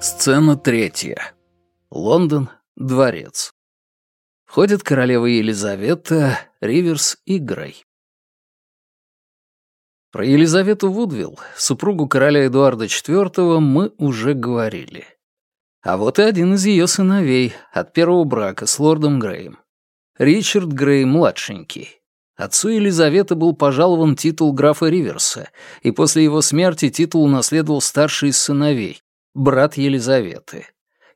Сцена третья. Лондон, дворец. Входят королева Елизавета, Риверс и Грей. Про Елизавету Вудвилл, супругу короля Эдуарда IV, мы уже говорили. А вот и один из ее сыновей от первого брака с лордом Греем. Ричард Грей младшенький. Отцу Елизаветы был пожалован титул графа Риверса, и после его смерти титул унаследовал старший из сыновей, брат Елизаветы.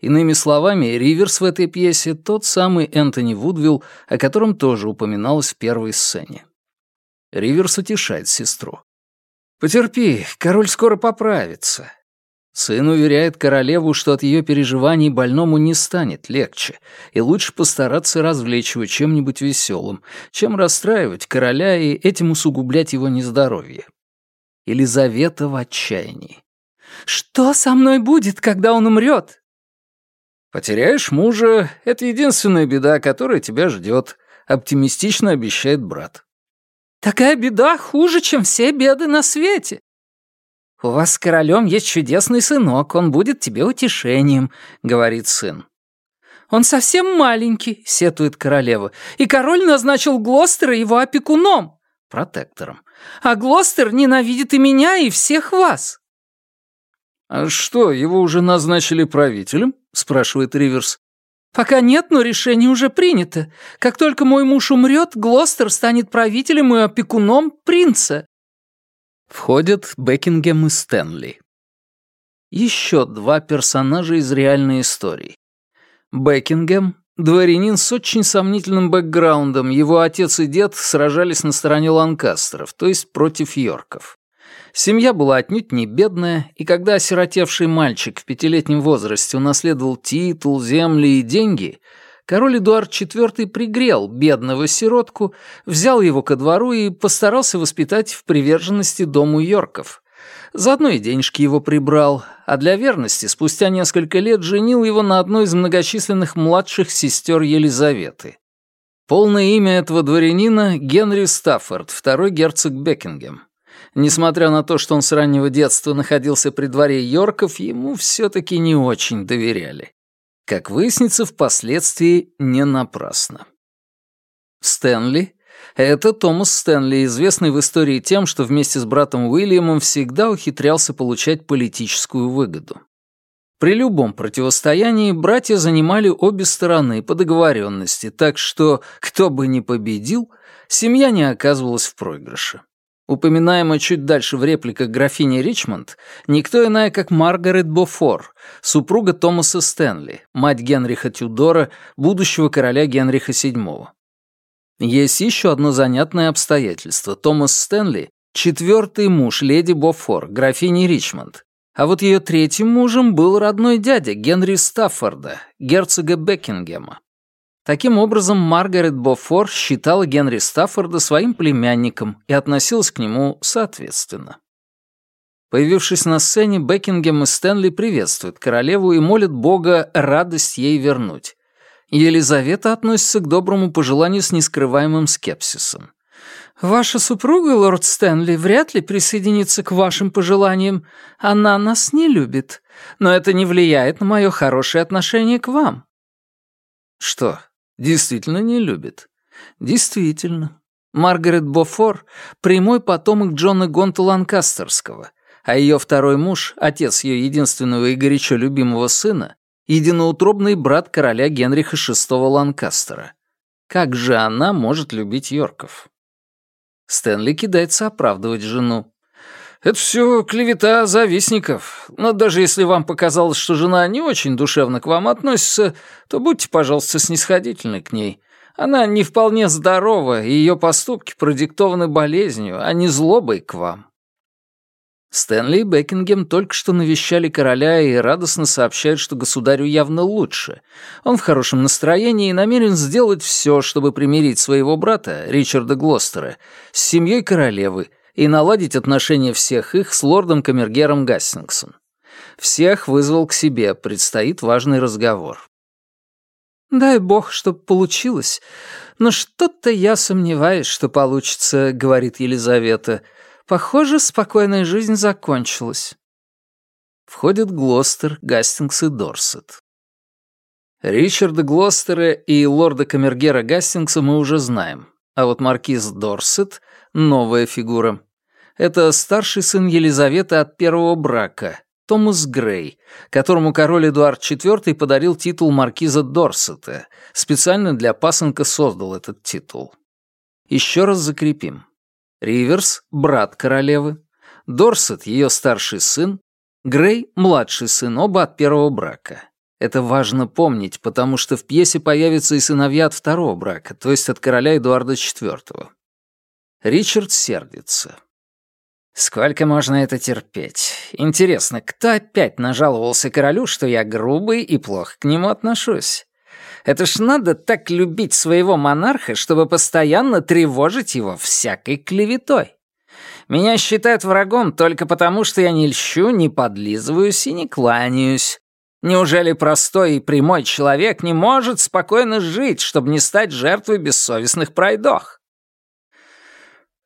Иными словами, Риверс в этой пьесе тот самый Энтони Вудвилл, о котором тоже упоминалось в первой сцене. Риверс утешает сестру. «Потерпи, король скоро поправится». Сын уверяет королеву, что от ее переживаний больному не станет легче, и лучше постараться развлечь его чем-нибудь веселым, чем расстраивать короля и этим усугублять его нездоровье. Елизавета в отчаянии. «Что со мной будет, когда он умрет?» «Потеряешь мужа — это единственная беда, которая тебя ждет», — оптимистично обещает брат. «Такая беда хуже, чем все беды на свете». «У вас с королем есть чудесный сынок, он будет тебе утешением», — говорит сын. «Он совсем маленький», — сетует королева, «и король назначил Глостера его опекуном, протектором. А Глостер ненавидит и меня, и всех вас». «А что, его уже назначили правителем?» — спрашивает Риверс. «Пока нет, но решение уже принято. Как только мой муж умрет, Глостер станет правителем и опекуном принца». Входят Бекингем и Стэнли. Еще два персонажа из реальной истории. Бекингем — дворянин с очень сомнительным бэкграундом, его отец и дед сражались на стороне Ланкастеров, то есть против Йорков. Семья была отнюдь не бедная, и когда осиротевший мальчик в пятилетнем возрасте унаследовал титул, земли и деньги, король Эдуард IV пригрел бедного сиротку, взял его ко двору и постарался воспитать в приверженности дому Йорков. Заодно и денежки его прибрал, а для верности спустя несколько лет женил его на одной из многочисленных младших сестер Елизаветы. Полное имя этого дворянина — Генри Стаффорд, второй герцог Бекингем. Несмотря на то, что он с раннего детства находился при дворе Йорков, ему все-таки не очень доверяли. Как выяснится, впоследствии не напрасно. Стэнли — это Томас Стэнли, известный в истории тем, что вместе с братом Уильямом всегда ухитрялся получать политическую выгоду. При любом противостоянии братья занимали обе стороны по договоренности, так что, кто бы ни победил, семья не оказывалась в проигрыше. Упоминаемая чуть дальше в репликах графини Ричмонд, никто иная, как Маргарет Бофор, супруга Томаса Стэнли, мать Генриха Тюдора, будущего короля Генриха VII. Есть еще одно занятное обстоятельство. Томас Стэнли — четвертый муж леди Бофор, графини Ричмонд. А вот ее третьим мужем был родной дядя Генри Стаффорда, герцога Бекингема. Таким образом, Маргарет Бофор считала Генри Стаффорда своим племянником и относилась к нему соответственно. Появившись на сцене, Бекингем и Стэнли приветствуют королеву и молят Бога радость ей вернуть. Елизавета относится к доброму пожеланию с нескрываемым скепсисом. «Ваша супруга, лорд Стэнли, вряд ли присоединится к вашим пожеланиям. Она нас не любит. Но это не влияет на мое хорошее отношение к вам». «Что, Действительно не любит. Действительно. Маргарет Бофор — прямой потомок Джона Гонта Ланкастерского, а ее второй муж, отец ее единственного и горячо любимого сына, единоутробный брат короля Генриха VI Ланкастера. Как же она может любить Йорков? Стэнли кидается оправдывать жену. «Это все клевета завистников. Но даже если вам показалось, что жена не очень душевно к вам относится, то будьте, пожалуйста, снисходительны к ней. Она не вполне здорова, и ее поступки продиктованы болезнью, а не злобой к вам». Стэнли и Бекингем только что навещали короля и радостно сообщают, что государю явно лучше. Он в хорошем настроении и намерен сделать все, чтобы примирить своего брата, Ричарда Глостера, с семьей королевы — и наладить отношения всех их с лордом Камергером Гастингсом. Всех вызвал к себе, предстоит важный разговор. «Дай бог, чтоб получилось. Но что-то я сомневаюсь, что получится», — говорит Елизавета. «Похоже, спокойная жизнь закончилась». Входят Глостер, Гастингс и Дорсет. Ричарда Глостера и лорда Камергера Гастингса мы уже знаем, а вот маркиз Дорсет — новая фигура. Это старший сын Елизаветы от первого брака, Томас Грей, которому король Эдуард IV подарил титул маркиза Дорсета, специально для пасынка создал этот титул. Еще раз закрепим. Риверс — брат королевы, Дорсет — ее старший сын, Грей — младший сын, оба от первого брака. Это важно помнить, потому что в пьесе появятся и сыновья от второго брака, то есть от короля Эдуарда IV. Ричард сердится. Сколько можно это терпеть? Интересно, кто опять нажаловался королю, что я грубый и плохо к нему отношусь? Это ж надо так любить своего монарха, чтобы постоянно тревожить его всякой клеветой. Меня считают врагом только потому, что я не льщу, не подлизываюсь и не кланяюсь. Неужели простой и прямой человек не может спокойно жить, чтобы не стать жертвой бессовестных пройдох?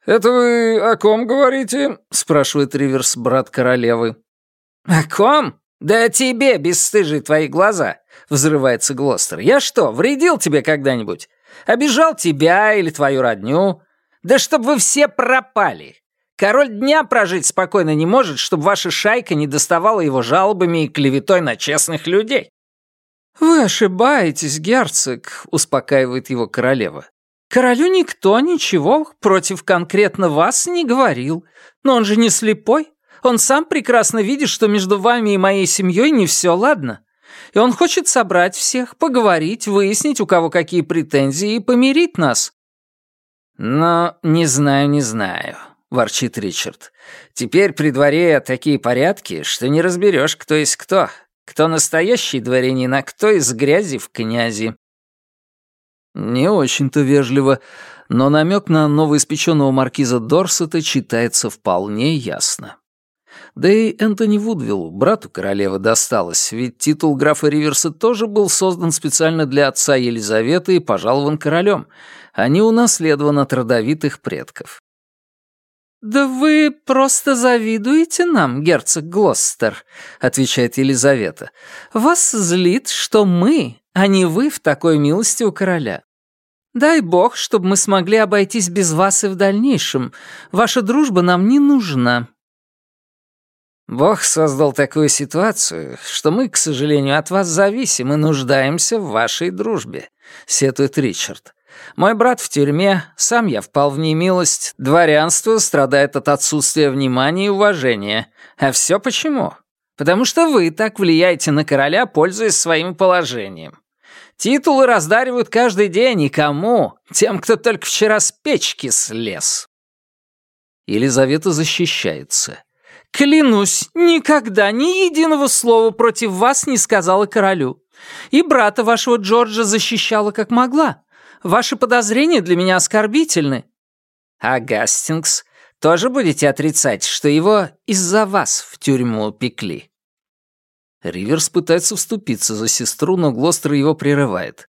«Это вы о ком говорите?» — спрашивает Риверс, брат королевы. «О ком? Да о тебе, бесстыжие твои глаза!» — взрывается Глостер. «Я что, вредил тебе когда-нибудь? Обижал тебя или твою родню? Да чтоб вы все пропали! Король дня прожить спокойно не может, чтобы ваша шайка не доставала его жалобами и клеветой на честных людей». «Вы ошибаетесь, герцог», — успокаивает его королева. «Королю никто ничего против конкретно вас не говорил. Но он же не слепой. Он сам прекрасно видит, что между вами и моей семьей не все ладно. И он хочет собрать всех, поговорить, выяснить, у кого какие претензии, и помирить нас». «Но не знаю, не знаю. — ворчит Ричард. «Теперь при дворе такие порядки, что не разберешь, кто есть кто. Кто настоящий дворянин, а кто из грязи в князи». Не очень-то вежливо, но намек на новоиспеченного маркиза Дорсета читается вполне ясно. Да и Энтони Вудвиллу, брату королевы, досталось, ведь титул графа Риверса тоже был создан специально для отца Елизаветы и пожалован королем, а не унаследован от родовитых предков. «Да вы просто завидуете нам, герцог Глостер», — отвечает Елизавета. «Вас злит, что мы, а не вы в такой милости у короля. Дай бог, чтобы мы смогли обойтись без вас и в дальнейшем. Ваша дружба нам не нужна». «Бог создал такую ситуацию, что мы, к сожалению, от вас зависим и нуждаемся в вашей дружбе», — сетует Ричард. Мой брат в тюрьме, сам я впал в немилость, дворянство страдает от отсутствия внимания и уважения. А все почему? Потому что вы так влияете на короля, пользуясь своим положением. Титулы раздаривают каждый день, и кому? Тем, кто только вчера с печки слез. Елизавета защищается. «Клянусь, никогда ни единого слова против вас не сказала королю. И брата вашего Джорджа защищала как могла. Ваши подозрения для меня оскорбительны». «А Гастингс, тоже будете отрицать, что его из-за вас в тюрьму упекли?» Риверс пытается вступиться за сестру, но Глостер его прерывает.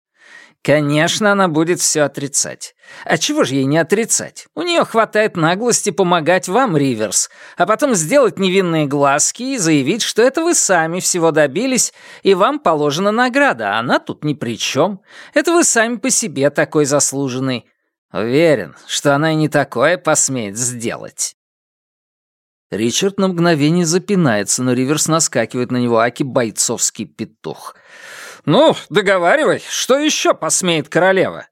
Конечно, она будет все отрицать. А чего же ей не отрицать? У нее хватает наглости помогать вам, Риверс, а потом сделать невинные глазки и заявить, что это вы сами всего добились, и вам положена награда, а она тут ни при чем. Это вы сами по себе такой заслуженный. Уверен, что она и не такое посмеет сделать. Ричард на мгновение запинается, но Риверс наскакивает на него аки бойцовский петух — «Ну, договаривай, что еще посмеет королева?»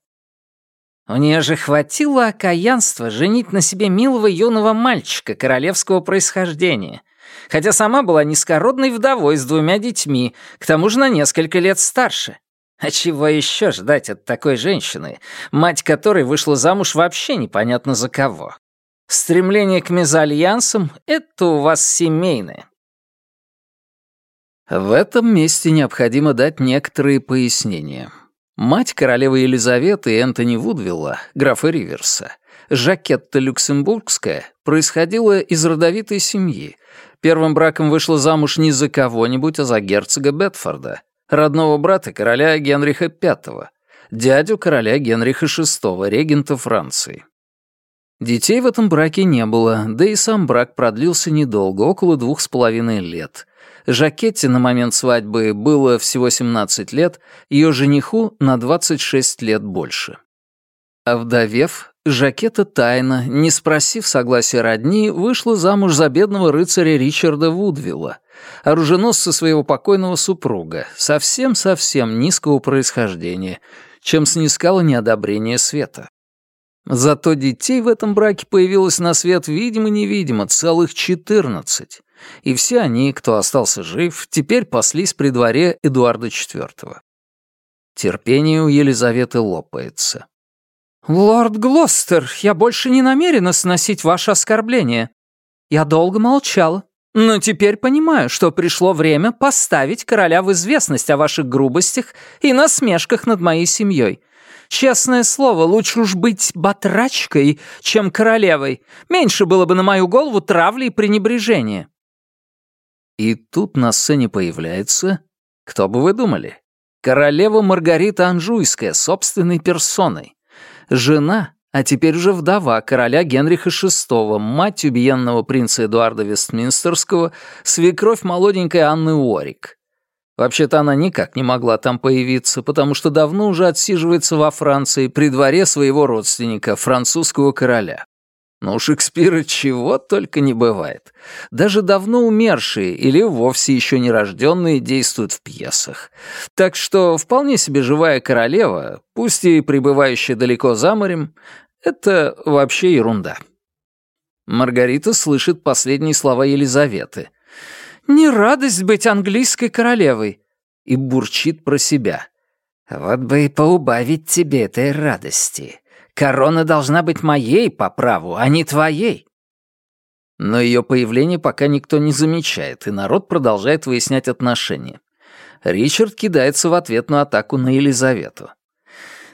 У нее же хватило окаянства женить на себе милого юного мальчика королевского происхождения, хотя сама была низкородной вдовой с двумя детьми, к тому же на несколько лет старше. А чего еще ждать от такой женщины, мать которой вышла замуж вообще непонятно за кого? Стремление к мезальянсам — это у вас семейное. В этом месте необходимо дать некоторые пояснения. Мать королевы Елизаветы Энтони Вудвилла, графа Риверса, Жакетта Люксембургская, происходила из родовитой семьи. Первым браком вышла замуж не за кого-нибудь, а за герцога Бетфорда, родного брата короля Генриха V, дядю короля Генриха VI, регента Франции. Детей в этом браке не было, да и сам брак продлился недолго, около двух с половиной лет. Жакетте на момент свадьбы было всего 17 лет, ее жениху на 26 лет больше. Овдовев, Жакета тайно, не спросив согласия родни, вышла замуж за бедного рыцаря Ричарда Вудвилла, оруженосца своего покойного супруга, совсем-совсем низкого происхождения, чем снискала неодобрение света. Зато детей в этом браке появилось на свет видимо-невидимо целых четырнадцать, и все они, кто остался жив, теперь паслись при дворе Эдуарда IV. Терпение у Елизаветы лопается. «Лорд Глостер, я больше не намерена сносить ваше оскорбление. Я долго молчала, но теперь понимаю, что пришло время поставить короля в известность о ваших грубостях и насмешках над моей семьей. Честное слово, лучше уж быть батрачкой, чем королевой. Меньше было бы на мою голову травли и пренебрежения». И тут на сцене появляется... Кто бы вы думали? Королева Маргарита Анжуйская, собственной персоной. Жена, а теперь уже вдова короля Генриха VI, мать убиенного принца Эдуарда Вестминстерского, свекровь молоденькой Анны Уорик. Вообще-то она никак не могла там появиться, потому что давно уже отсиживается во Франции при дворе своего родственника, французского короля. Но у Шекспира чего только не бывает. Даже давно умершие или вовсе еще не рожденные действуют в пьесах. Так что вполне себе живая королева, пусть и пребывающая далеко за морем, это вообще ерунда. Маргарита слышит последние слова Елизаветы — не радость быть английской королевой!» И бурчит про себя. «Вот бы и поубавить тебе этой радости. Корона должна быть моей по праву, а не твоей». Но ее появление пока никто не замечает, и народ продолжает выяснять отношения. Ричард кидается в ответную атаку на Елизавету.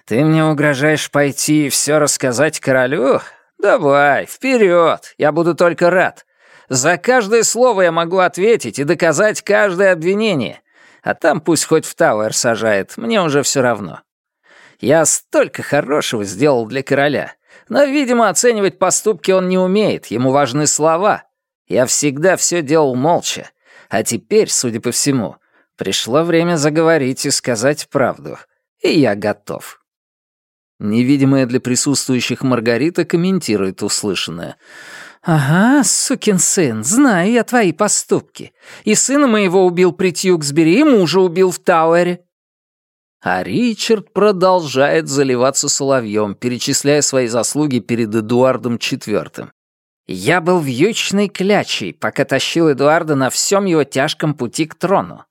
«Ты мне угрожаешь пойти и все рассказать королю? Давай, вперед, я буду только рад. За каждое слово я могу ответить и доказать каждое обвинение. А там пусть хоть в Тауэр сажает, мне уже все равно. Я столько хорошего сделал для короля. Но, видимо, оценивать поступки он не умеет, ему важны слова. Я всегда все делал молча. А теперь, судя по всему, пришло время заговорить и сказать правду. И я готов. Невидимая для присутствующих Маргарита комментирует услышанное — «Ага, сукин сын, знаю я твои поступки. И сына моего убил при Тьюксбери, и мужа убил в Тауэре». А Ричард продолжает заливаться соловьем, перечисляя свои заслуги перед Эдуардом IV. «Я был вьючной клячей, пока тащил Эдуарда на всем его тяжком пути к трону.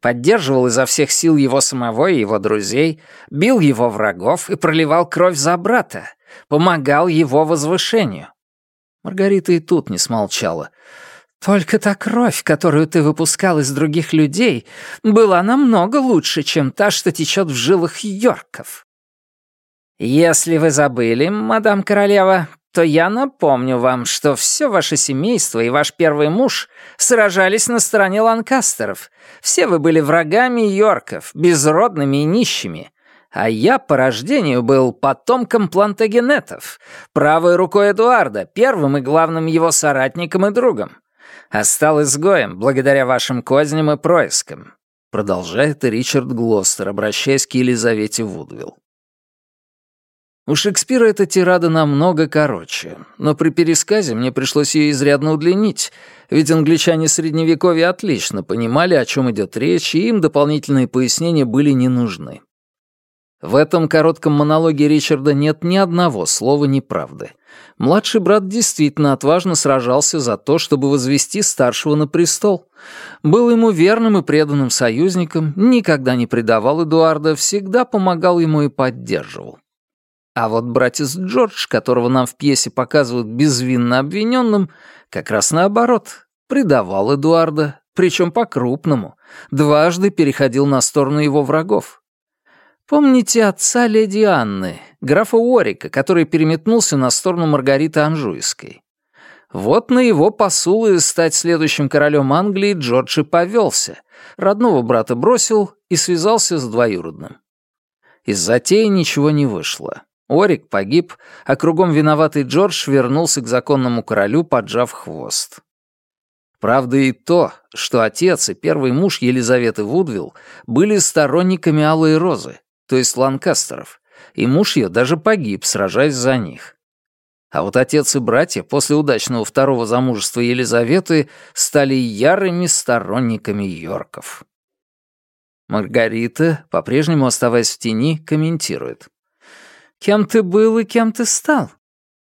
Поддерживал изо всех сил его самого и его друзей, бил его врагов и проливал кровь за брата, помогал его возвышению. Маргарита и тут не смолчала. «Только та кровь, которую ты выпускал из других людей, была намного лучше, чем та, что течет в жилах Йорков. Если вы забыли, мадам королева, то я напомню вам, что все ваше семейство и ваш первый муж сражались на стороне ланкастеров. Все вы были врагами Йорков, безродными и нищими. А я по рождению был потомком плантагенетов, правой рукой Эдуарда, первым и главным его соратником и другом. А стал изгоем благодаря вашим козням и проискам», продолжает Ричард Глостер, обращаясь к Елизавете Вудвилл. У Шекспира эта тирада намного короче, но при пересказе мне пришлось ее изрядно удлинить, ведь англичане Средневековья отлично понимали, о чем идет речь, и им дополнительные пояснения были не нужны. В этом коротком монологе Ричарда нет ни одного слова неправды. Младший брат действительно отважно сражался за то, чтобы возвести старшего на престол. Был ему верным и преданным союзником, никогда не предавал Эдуарда, всегда помогал ему и поддерживал. А вот братец Джордж, которого нам в пьесе показывают безвинно обвиненным, как раз наоборот, предавал Эдуарда, причем по-крупному, дважды переходил на сторону его врагов. Помните отца леди Анны, графа Уорика, который переметнулся на сторону Маргариты Анжуйской? Вот на его посулы стать следующим королем Англии Джордж и повелся. Родного брата бросил и связался с двоюродным. Из затеи ничего не вышло. Орик погиб, а кругом виноватый Джордж вернулся к законному королю, поджав хвост. Правда и то, что отец и первый муж Елизаветы Вудвилл были сторонниками Алой Розы, то есть Ланкастеров, и муж ее даже погиб, сражаясь за них. А вот отец и братья после удачного второго замужества Елизаветы стали ярыми сторонниками Йорков. Маргарита, по-прежнему оставаясь в тени, комментирует. «Кем ты был и кем ты стал?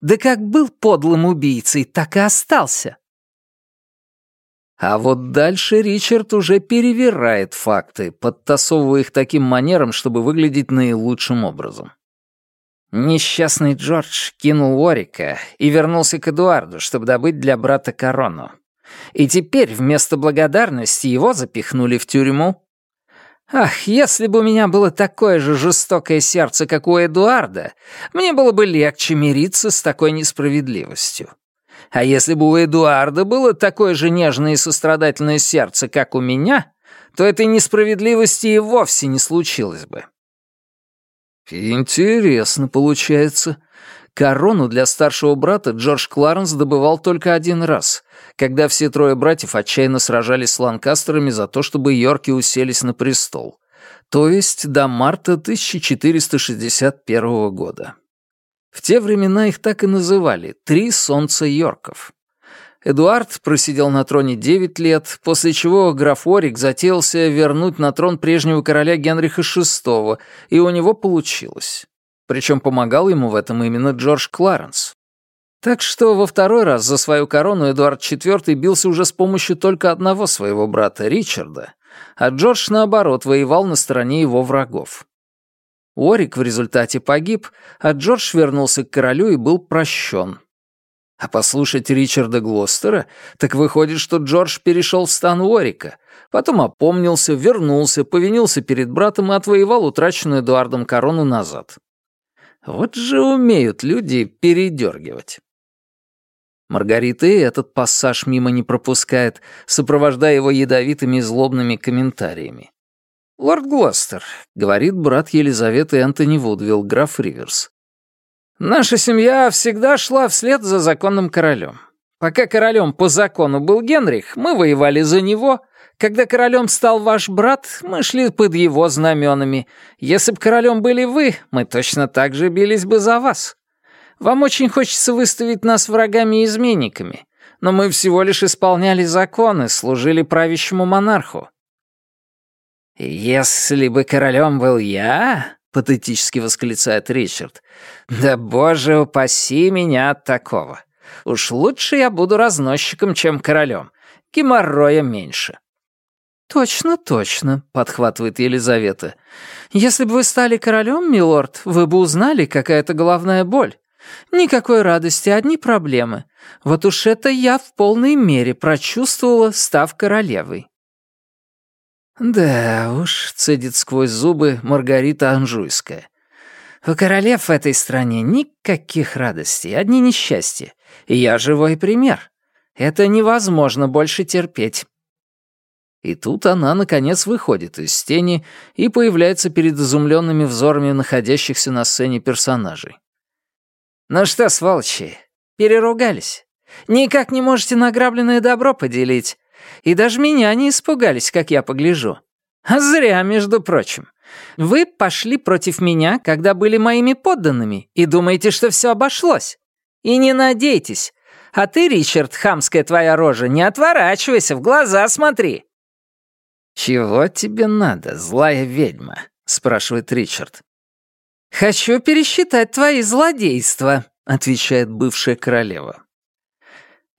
Да как был подлым убийцей, так и остался». А вот дальше Ричард уже перевирает факты, подтасовывая их таким манером, чтобы выглядеть наилучшим образом. Несчастный Джордж кинул Уорика и вернулся к Эдуарду, чтобы добыть для брата корону. И теперь вместо благодарности его запихнули в тюрьму. Ах, если бы у меня было такое же жестокое сердце, как у Эдуарда, мне было бы легче мириться с такой несправедливостью. А если бы у Эдуарда было такое же нежное и сострадательное сердце, как у меня, то этой несправедливости и вовсе не случилось бы. Интересно получается. Корону для старшего брата Джордж Кларенс добывал только один раз, когда все трое братьев отчаянно сражались с Ланкастерами за то, чтобы Йорки уселись на престол, то есть до марта 1461 года. В те времена их так и называли «Три солнца Йорков». Эдуард просидел на троне 9 лет, после чего граф Орик затеялся вернуть на трон прежнего короля Генриха VI, и у него получилось. Причем помогал ему в этом именно Джордж Кларенс. Так что во второй раз за свою корону Эдуард IV бился уже с помощью только одного своего брата, Ричарда, а Джордж, наоборот, воевал на стороне его врагов. Орик в результате погиб, а Джордж вернулся к королю и был прощен, а послушать Ричарда Глостера, так выходит, что Джордж перешел в стан Уорика, потом опомнился, вернулся, повинился перед братом и отвоевал утраченную Эдуардом корону назад. Вот же умеют люди передергивать. Маргарита и этот пассаж мимо не пропускает, сопровождая его ядовитыми и злобными комментариями. «Лорд Глостер», — говорит брат Елизаветы Энтони Вудвилл, граф Риверс, Наша семья всегда шла вслед за законным королем. Пока королем по закону был Генрих, мы воевали за него. Когда королем стал ваш брат, мы шли под его знаменами. Если бы королем были вы, мы точно так же бились бы за вас. Вам очень хочется выставить нас врагами и изменниками, но мы всего лишь исполняли законы, служили правящему монарху. Если бы королем был я, — патетически восклицает Ричард. «Да боже упаси меня от такого. Уж лучше я буду разносчиком, чем королем. Геморроя меньше». «Точно, точно», — подхватывает Елизавета. «Если бы вы стали королем, милорд, вы бы узнали, какая это головная боль. Никакой радости, одни проблемы. Вот уж это я в полной мере прочувствовала, став королевой». «Да уж», — цедит сквозь зубы Маргарита Анжуйская. «У королев в этой стране никаких радостей, одни несчастья. Я живой пример. Это невозможно больше терпеть». И тут она, наконец, выходит из тени и появляется перед изумленными взорами находящихся на сцене персонажей. «Ну что, сволочи, переругались? Никак не можете награбленное добро поделить. И даже меня не испугались, как я погляжу. А зря, между прочим. Вы пошли против меня, когда были моими подданными, и думаете, что все обошлось. И не надейтесь. А ты, Ричард, хамская твоя рожа, не отворачивайся, в глаза смотри. «Чего тебе надо, злая ведьма?» — спрашивает Ричард. «Хочу пересчитать твои злодейства», — отвечает бывшая королева.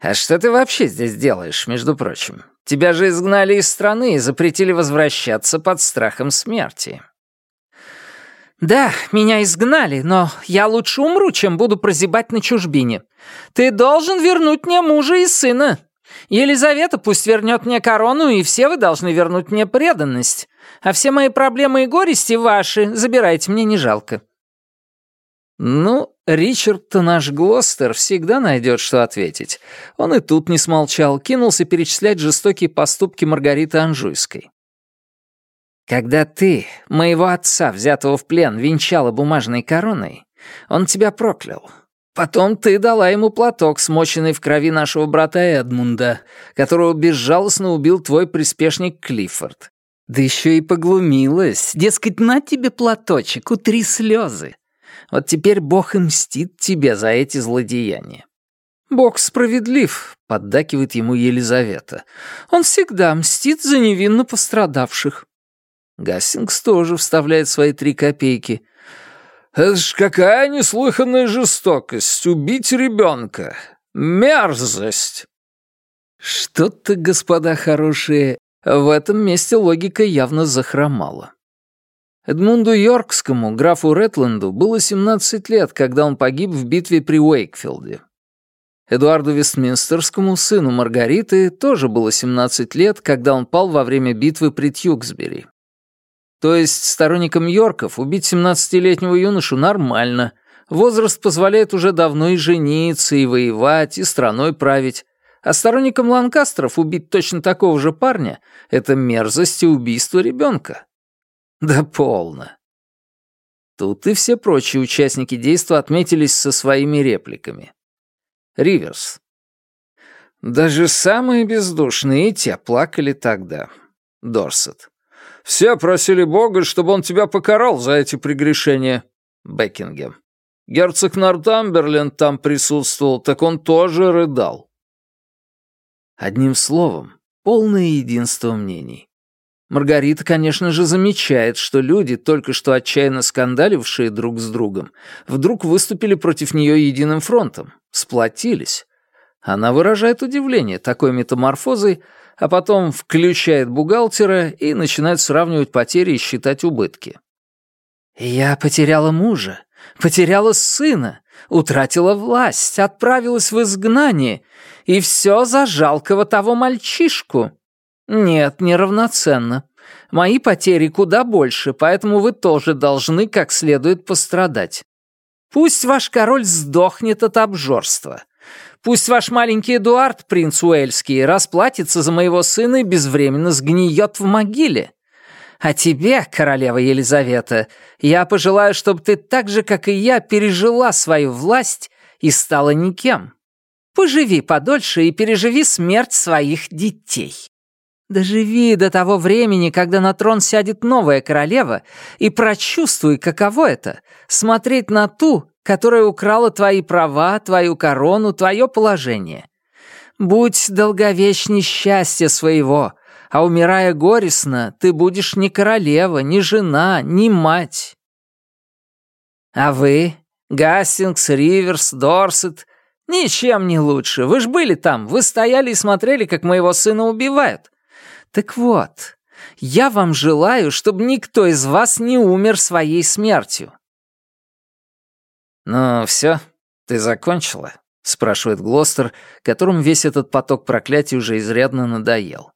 «А что ты вообще здесь делаешь, между прочим? Тебя же изгнали из страны и запретили возвращаться под страхом смерти». «Да, меня изгнали, но я лучше умру, чем буду прозябать на чужбине. Ты должен вернуть мне мужа и сына. Елизавета пусть вернет мне корону, и все вы должны вернуть мне преданность. А все мои проблемы и горести ваши, забирайте, мне не жалко». Ну, Ричард-то наш Глостер всегда найдет, что ответить. Он и тут не смолчал, кинулся перечислять жестокие поступки Маргариты Анжуйской. «Когда ты, моего отца, взятого в плен, венчала бумажной короной, Он тебя проклял. Потом ты дала ему платок, смоченный в крови нашего брата Эдмунда, которого безжалостно убил твой приспешник Клиффорд. Да еще и поглумилась. Дескать, на тебе платочек, утри слезы. Вот теперь Бог и мстит тебе за эти злодеяния. «Бог справедлив», — поддакивает ему Елизавета. «Он всегда мстит за невинно пострадавших». Гастингс тоже вставляет свои три копейки. «Это ж какая неслыханная жестокость — убить ребенка! Мерзость!» Что-то, господа хорошие, в этом месте логика явно захромала. Эдмунду Йоркскому, графу Ретленду, было 17 лет, когда он погиб в битве при Уэйкфилде. Эдуарду Вестминстерскому, сыну Маргариты, тоже было 17 лет, когда он пал во время битвы при Тьюксбери. То есть сторонникам Йорков убить 17-летнего юношу нормально. Возраст позволяет уже давно и жениться, и воевать, и страной править. А сторонникам Ланкастеров убить точно такого же парня — это мерзость и убийство ребенка. Да полно. Тут и все прочие участники действа отметились со своими репликами. Риверс. Даже самые бездушные те плакали тогда. Дорсет. Все просили Бога, чтобы он тебя покарал за эти прегрешения. Бекингем. Герцог Нортамберленд там присутствовал, так он тоже рыдал. Одним словом, полное единство мнений. Маргарита, конечно же, замечает, что люди, только что отчаянно скандалившие друг с другом, вдруг выступили против нее единым фронтом, сплотились. Она выражает удивление такой метаморфозой, а потом включает бухгалтера и начинает сравнивать потери и считать убытки. «Я потеряла мужа, потеряла сына, утратила власть, отправилась в изгнание, и все за жалкого того мальчишку. Нет, неравноценно. Мои потери куда больше, поэтому вы тоже должны как следует пострадать. Пусть ваш король сдохнет от обжорства. Пусть ваш маленький Эдуард, принц Уэльский, расплатится за моего сына и безвременно сгниет в могиле. А тебе, королева Елизавета, я пожелаю, чтобы ты так же, как и я, пережила свою власть и стала никем. Поживи подольше и переживи смерть своих детей. Доживи до того времени, когда на трон сядет новая королева, и прочувствуй, каково это — смотреть на ту, которая украла твои права, твою корону, твое положение. Будь долговечней счастья своего, а умирая горестно, ты будешь не королева, не жена, не мать. А вы, Гастингс, Риверс, Дорсет, ничем не лучше. Вы ж были там, вы стояли и смотрели, как моего сына убивают. Так вот, я вам желаю, чтобы никто из вас не умер своей смертью». «Ну, все, ты закончила?» — спрашивает Глостер, которому весь этот поток проклятий уже изрядно надоел.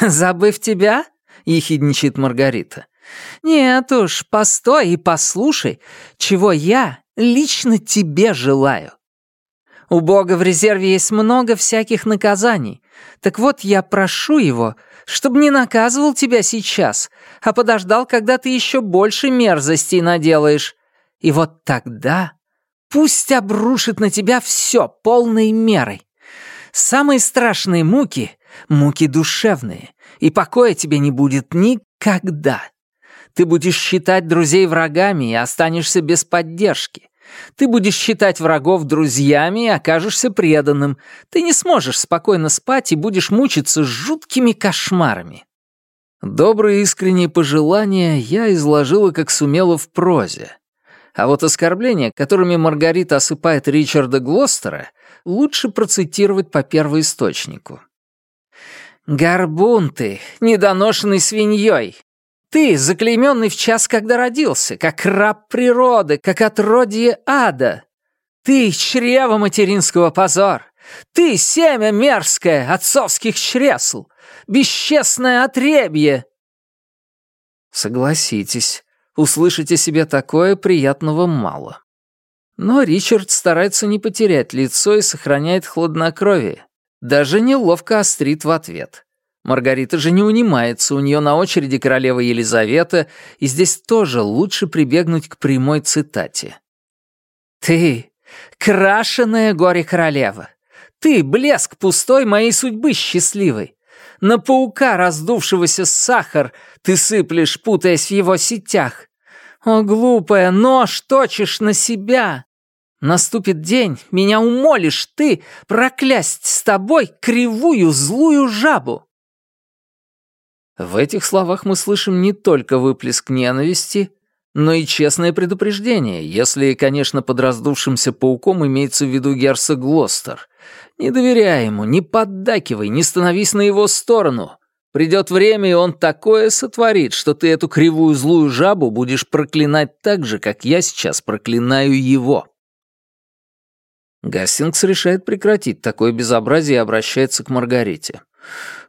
«Забыв тебя?» — ехидничает Маргарита. «Нет уж, постой и послушай, чего я лично тебе желаю. У Бога в резерве есть много всяких наказаний. Так вот, я прошу его, чтобы не наказывал тебя сейчас, а подождал, когда ты еще больше мерзостей наделаешь. И вот тогда пусть обрушит на тебя все полной мерой. Самые страшные муки — муки душевные, и покоя тебе не будет никогда. Ты будешь считать друзей врагами и останешься без поддержки. Ты будешь считать врагов друзьями и окажешься преданным. Ты не сможешь спокойно спать и будешь мучиться жуткими кошмарами. Добрые искренние пожелания я изложила, как сумела в прозе. А вот оскорбления, которыми Маргарита осыпает Ричарда Глостера, лучше процитировать по первоисточнику. «Горбун ты, недоношенный свиньей, ты, заклейменный в час, когда родился, как раб природы, как отродье ада. Ты, чрево материнского позор. Ты, семя мерзкое отцовских чресл. Бесчестное отребье. Согласитесь, услышите себе такое приятного мало. Но Ричард старается не потерять лицо и сохраняет хладнокровие. Даже неловко острит в ответ. Маргарита же не унимается, у нее на очереди королева Елизавета, и здесь тоже лучше прибегнуть к прямой цитате. «Ты, крашеная горе-королева, ты, блеск пустой моей судьбы счастливой, на паука, раздувшегося сахар, ты сыплешь, путаясь в его сетях. О, глупая, нож точишь на себя. Наступит день, меня умолишь ты проклясть с тобой кривую злую жабу. В этих словах мы слышим не только выплеск ненависти, но и честное предупреждение, если, конечно, под раздувшимся пауком имеется в виду герцог Глостер. Не доверяй ему, не поддакивай, не становись на его сторону. Придет время, и он такое сотворит, что ты эту кривую злую жабу будешь проклинать так же, как я сейчас проклинаю его. Гастингс решает прекратить такое безобразие и обращается к Маргарите.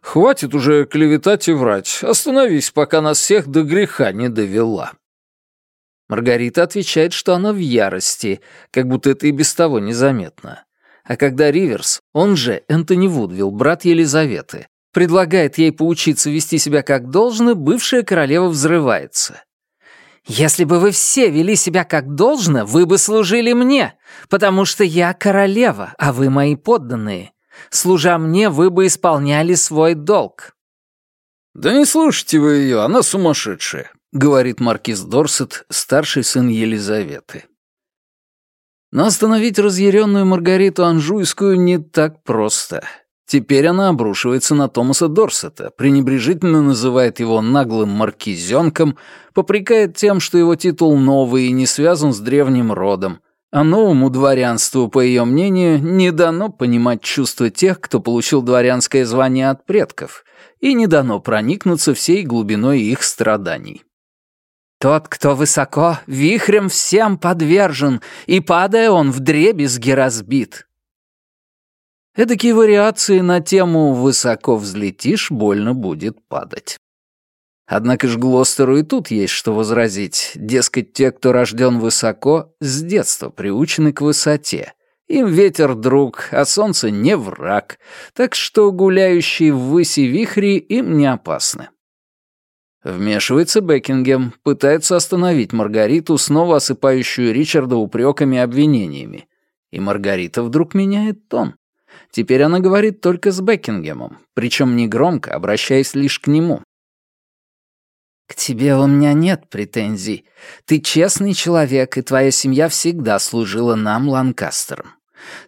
«Хватит уже клеветать и врать. Остановись, пока нас всех до греха не довела». Маргарита отвечает, что она в ярости, как будто это и без того незаметно. А когда Риверс, он же Энтони Вудвилл, брат Елизаветы, предлагает ей поучиться вести себя как должно, бывшая королева взрывается. «Если бы вы все вели себя как должно, вы бы служили мне, потому что я королева, а вы мои подданные. Служа мне, вы бы исполняли свой долг». «Да не слушайте вы ее, она сумасшедшая», — говорит маркиз Дорсет, старший сын Елизаветы. Но остановить разъяренную Маргариту Анжуйскую не так просто. Теперь она обрушивается на Томаса Дорсета, пренебрежительно называет его наглым маркизенком, попрекает тем, что его титул новый и не связан с древним родом, а новому дворянству, по ее мнению, не дано понимать чувства тех, кто получил дворянское звание от предков, и не дано проникнуться всей глубиной их страданий. «Тот, кто высоко, вихрем всем подвержен, и, падая, он в дребезги разбит». Эдакие вариации на тему «высоко взлетишь, больно будет падать». Однако ж Глостеру и тут есть что возразить. Дескать, те, кто рожден высоко, с детства приучены к высоте. Им ветер друг, а солнце не враг, так что гуляющие ввыси вихри им не опасны. Вмешивается Бекингем, пытается остановить Маргариту, снова осыпающую Ричарда упреками и обвинениями. И Маргарита вдруг меняет тон. Теперь она говорит только с Бекингемом, причем негромко, обращаясь лишь к нему. «К тебе у меня нет претензий. Ты честный человек, и твоя семья всегда служила нам, Ланкастерам.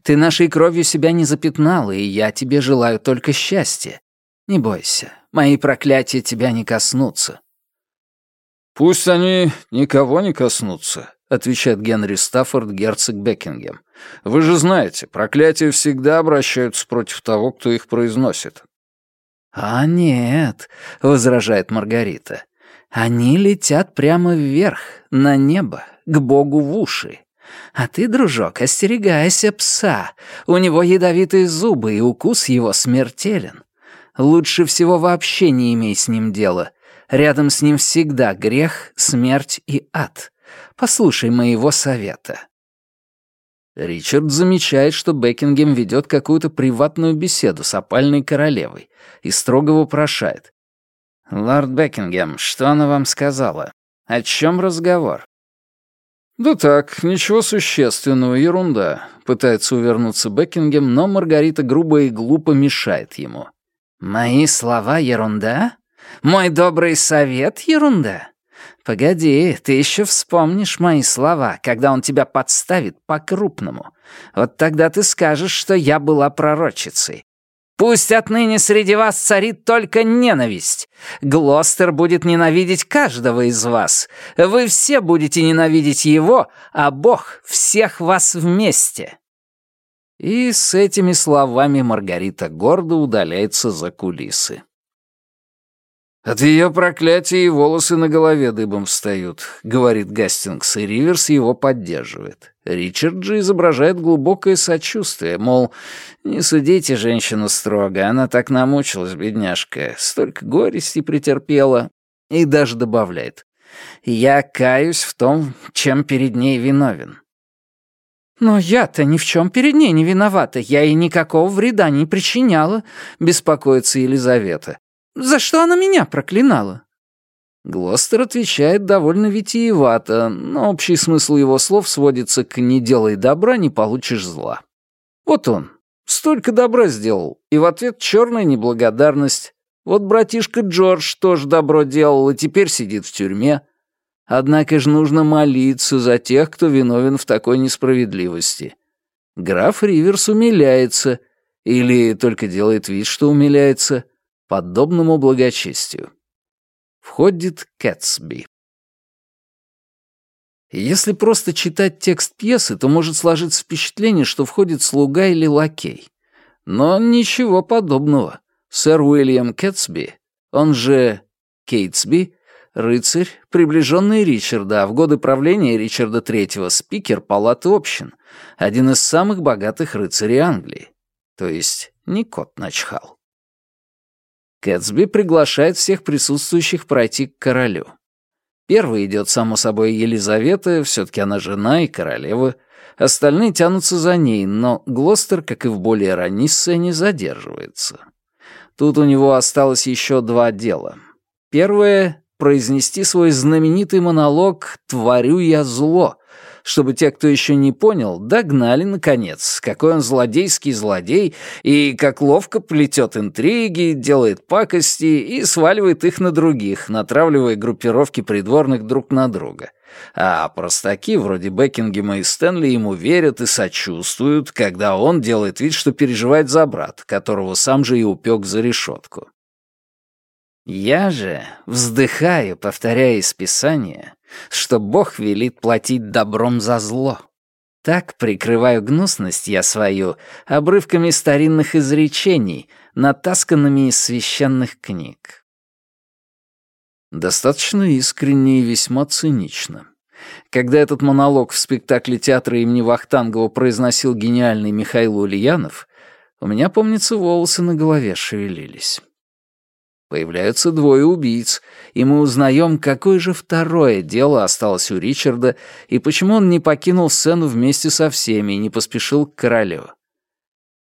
Ты нашей кровью себя не запятнала, и я тебе желаю только счастья. Не бойся, мои проклятия тебя не коснутся». «Пусть они никого не коснутся», — отвечает Генри Стаффорд, герцог Бекингем. «Вы же знаете, проклятия всегда обращаются против того, кто их произносит». «А нет», — возражает Маргарита. Они летят прямо вверх, на небо, к Богу в уши. А ты, дружок, остерегайся пса. У него ядовитые зубы, и укус его смертелен. Лучше всего вообще не имей с ним дела. Рядом с ним всегда грех, смерть и ад. Послушай моего совета». Ричард замечает, что Бекингем ведет какую-то приватную беседу с опальной королевой и строго вопрошает. «Лорд Бекингем, что она вам сказала? О чем разговор?» «Да так, ничего существенного, ерунда», — пытается увернуться Бекингем, но Маргарита грубо и глупо мешает ему. «Мои слова — ерунда? Мой добрый совет — ерунда? Погоди, ты еще вспомнишь мои слова, когда он тебя подставит по-крупному. Вот тогда ты скажешь, что я была пророчицей. Пусть отныне среди вас царит только ненависть. Глостер будет ненавидеть каждого из вас. Вы все будете ненавидеть его, а Бог всех вас вместе». И с этими словами Маргарита гордо удаляется за кулисы. «От ее проклятия и волосы на голове дыбом встают», — говорит Гастингс, и Риверс его поддерживает. Ричард же изображает глубокое сочувствие, мол, не судите женщину строго, она так намучилась, бедняжка, столько горести претерпела, и даже добавляет. «Я каюсь в том, чем перед ней виновен». «Но я-то ни в чем перед ней не виновата, я ей никакого вреда не причиняла», — беспокоится Елизавета. За что она меня проклинала?» Глостер отвечает довольно витиевато, но общий смысл его слов сводится к «не делай добра, не получишь зла». Вот он, столько добра сделал, и в ответ черная неблагодарность. Вот братишка Джордж тоже добро делал и теперь сидит в тюрьме. Однако же нужно молиться за тех, кто виновен в такой несправедливости. Граф Риверс умиляется, или только делает вид, что умиляется, подобному благочестию. Входит Кэтсби. Если просто читать текст пьесы, то может сложиться впечатление, что входит слуга или лакей. Но ничего подобного. Сэр Уильям Кэтсби, он же Кейтсби, рыцарь, приближенный Ричарда, а в годы правления Ричарда III спикер палаты общин, один из самых богатых рыцарей Англии. То есть не кот начхал. Кэтсби приглашает всех присутствующих пройти к королю. Первой идет, само собой, Елизавета, все-таки она жена и королева. Остальные тянутся за ней, но Глостер, как и в более ранней сцене, задерживается. Тут у него осталось еще два дела. Первое — произнести свой знаменитый монолог «Творю я зло», чтобы те, кто еще не понял, догнали, наконец, какой он злодейский злодей и как ловко плетет интриги, делает пакости и сваливает их на других, натравливая группировки придворных друг на друга. А простаки вроде Бекингема и Стэнли ему верят и сочувствуют, когда он делает вид, что переживает за брат, которого сам же и упек за решетку. Я же вздыхаю, повторяя из Писания, что Бог велит платить добром за зло. Так прикрываю гнусность я свою обрывками старинных изречений, натасканными из священных книг. Достаточно искренне и весьма цинично. Когда этот монолог в спектакле театра имени Вахтангова произносил гениальный Михаил Ульянов, у меня, помнится, волосы на голове шевелились. Появляются двое убийц, и мы узнаем, какое же второе дело осталось у Ричарда и почему он не покинул сцену вместе со всеми и не поспешил к королю.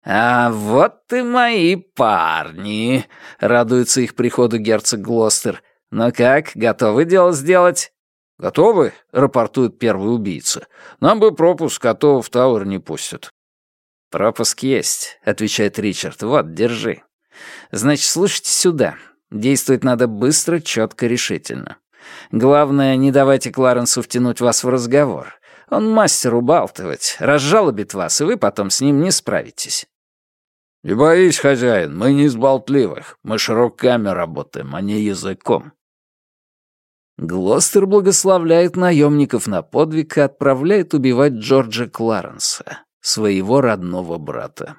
«А вот и мои парни!» — радуется их приходу герцог Глостер. «Ну как, готовы дело сделать?» «Готовы?» — рапортует первый убийца. «Нам бы пропуск, а то в Тауэр не пустят». «Пропуск есть», — отвечает Ричард. «Вот, держи». Значит, слушайте сюда. Действовать надо быстро, четко, решительно. Главное, не давайте Кларенсу втянуть вас в разговор. Он мастер убалтывать, разжалобит вас, и вы потом с ним не справитесь. «Не боись, хозяин, мы не из болтливых. Мы широками работаем, а не языком». Глостер благословляет наемников на подвиг и отправляет убивать Джорджа Кларенса, своего родного брата.